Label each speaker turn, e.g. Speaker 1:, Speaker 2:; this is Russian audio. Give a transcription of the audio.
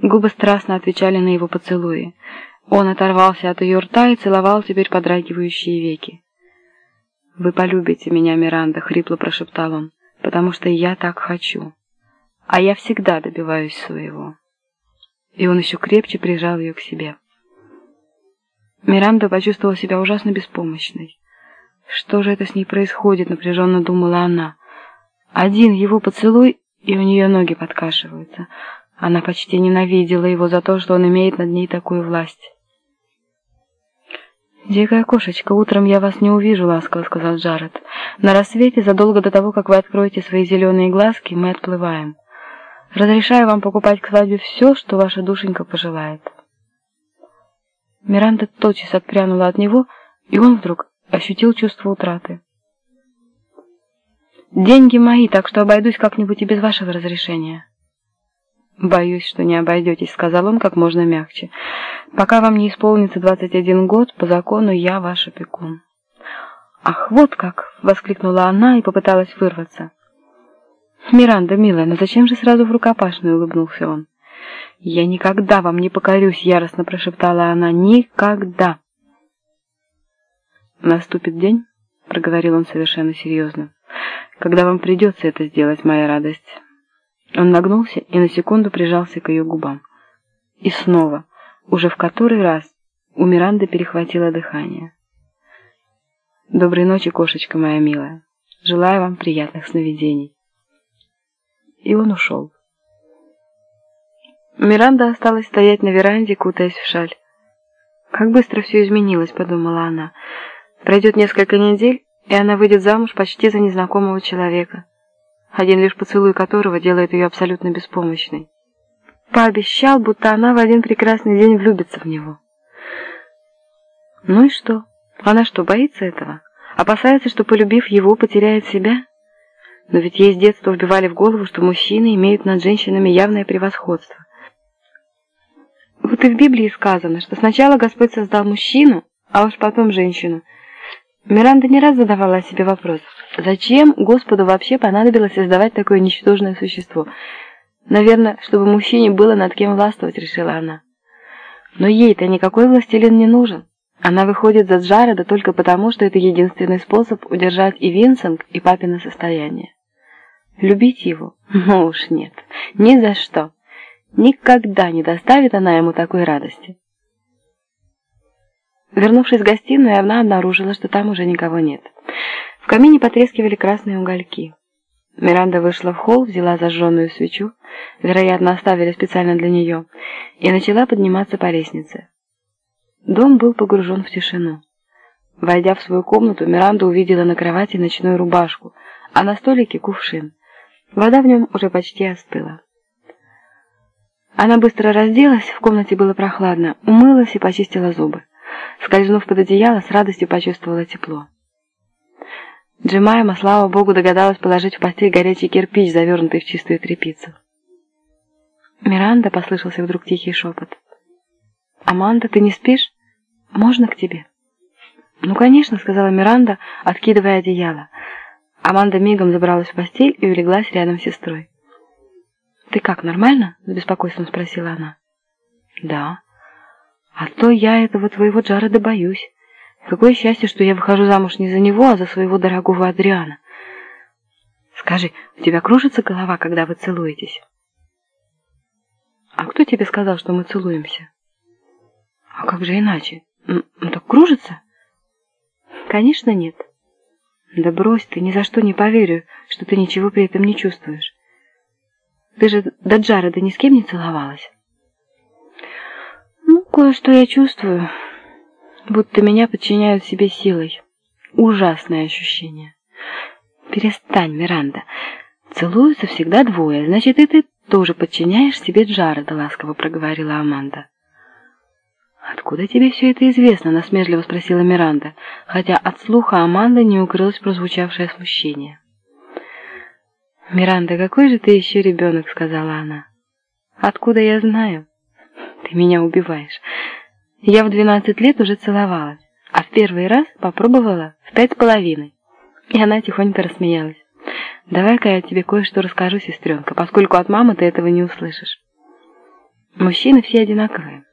Speaker 1: Губы страстно отвечали на его поцелуи. Он оторвался от ее рта и целовал теперь подрагивающие веки. «Вы полюбите меня, Миранда», — хрипло прошептал он, — «потому что я так хочу. А я всегда добиваюсь своего». И он еще крепче прижал ее к себе. Миранда почувствовала себя ужасно беспомощной. Что же это с ней происходит, напряженно думала она. Один его поцелуй, и у нее ноги подкашиваются. Она почти ненавидела его за то, что он имеет над ней такую власть. «Дикая кошечка, утром я вас не увижу», — ласково сказал Джаред. «На рассвете, задолго до того, как вы откроете свои зеленые глазки, мы отплываем. Разрешаю вам покупать к свадьбе все, что ваша душенька пожелает». Миранда тотчас отпрянула от него, и он вдруг ощутил чувство утраты. «Деньги мои, так что обойдусь как-нибудь и без вашего разрешения». «Боюсь, что не обойдетесь», — сказал он как можно мягче. «Пока вам не исполнится двадцать один год, по закону я ваш опекун». «Ах, вот как!» — воскликнула она и попыталась вырваться. «Миранда, милая, но зачем же сразу в рукопашную?» — улыбнулся он. «Я никогда вам не покорюсь», — яростно прошептала она. «Никогда!» «Наступит день», — проговорил он совершенно серьезно, — «когда вам придется это сделать, моя радость». Он нагнулся и на секунду прижался к ее губам. И снова, уже в который раз, у Миранды перехватило дыхание. «Доброй ночи, кошечка моя милая. Желаю вам приятных сновидений». И он ушел. Миранда осталась стоять на веранде, кутаясь в шаль. «Как быстро все изменилось», — подумала она. «Пройдет несколько недель, и она выйдет замуж почти за незнакомого человека» один лишь поцелуй которого делает ее абсолютно беспомощной. Пообещал, будто она в один прекрасный день влюбится в него. Ну и что? Она что, боится этого? Опасается, что, полюбив его, потеряет себя? Но ведь ей с детства вбивали в голову, что мужчины имеют над женщинами явное превосходство. Вот и в Библии сказано, что сначала Господь создал мужчину, а уж потом женщину. Миранда не раз задавала себе вопрос, Зачем Господу вообще понадобилось создавать такое ничтожное существо? Наверное, чтобы мужчине было над кем властвовать, решила она. Но ей-то никакой властелин не нужен. Она выходит за Джареда только потому, что это единственный способ удержать и Винсент, и папино состояние. Любить его? Ну уж нет, ни за что. Никогда не доставит она ему такой радости. Вернувшись в гостиную, она обнаружила, что там уже никого нет. В камине потрескивали красные угольки. Миранда вышла в холл, взяла зажженную свечу, вероятно, оставили специально для нее, и начала подниматься по лестнице. Дом был погружен в тишину. Войдя в свою комнату, Миранда увидела на кровати ночную рубашку, а на столике кувшин. Вода в нем уже почти остыла. Она быстро разделась, в комнате было прохладно, умылась и почистила зубы. Скользнув под одеяло, с радостью почувствовала тепло. Джемайма, слава богу, догадалась положить в постель горячий кирпич, завернутый в чистую тряпицу. «Миранда», — послышался вдруг тихий шепот. «Аманда, ты не спишь? Можно к тебе?» «Ну, конечно», — сказала Миранда, откидывая одеяло. Аманда мигом забралась в постель и улеглась рядом с сестрой. «Ты как, нормально?» — с беспокойством спросила она. «Да. А то я этого твоего Джареда боюсь». Какое счастье, что я выхожу замуж не за него, а за своего дорогого Адриана. Скажи, у тебя кружится голова, когда вы целуетесь? А кто тебе сказал, что мы целуемся? А как же иначе? Ну, так кружится? Конечно, нет. Да брось ты, ни за что не поверю, что ты ничего при этом не чувствуешь. Ты же до Джареда ни с кем не целовалась? Кое-что я чувствую будто меня подчиняют себе силой. Ужасное ощущение. Перестань, Миранда. Целуются всегда двое, значит, и ты тоже подчиняешь себе Джареда, ласково проговорила Аманда. «Откуда тебе все это известно?» — насмешливо спросила Миранда, хотя от слуха Аманды не укрылось прозвучавшее смущение. «Миранда, какой же ты еще ребенок?» — сказала она. «Откуда я знаю?» «Ты меня убиваешь. Я в двенадцать лет уже целовалась, а в первый раз попробовала в пять с половиной. И она тихонько рассмеялась. «Давай-ка я тебе кое-что расскажу, сестренка, поскольку от мамы ты этого не услышишь». Мужчины все одинаковые.